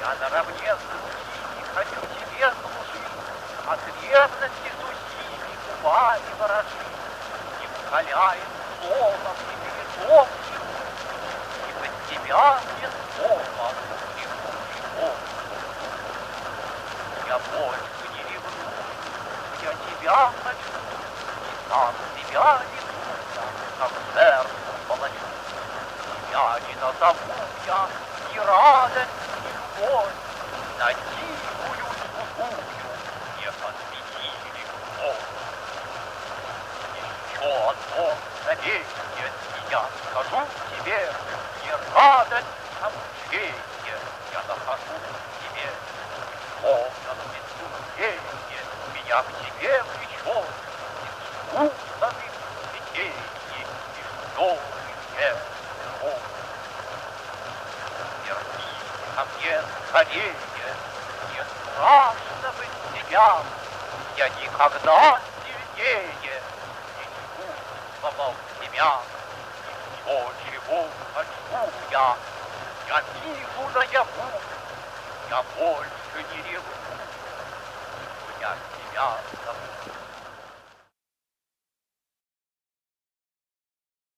Я наравне с другими хочу тебе служить, От ревности с усими губами ворожить, Не укаляет словом и передом И под тебя без слова лягу его. Я больше не ревну, я тебя хочу, И сам себя ревную, как жертву палачу. Тебя не назову я ни радость, Мгновенье, и я скажу тебе, Не радость, а мучение я нахожу в тебе. Словно предсуждение меня к тебе влечет, И смутами цветенье, и что мне миров. Вернись ко мне скорее, не страшно быть тебя, Я никогда сильнее не чувствовал тебя. И все, чего хочу я, я вижу наяву, я больше не реву, я тебя зову.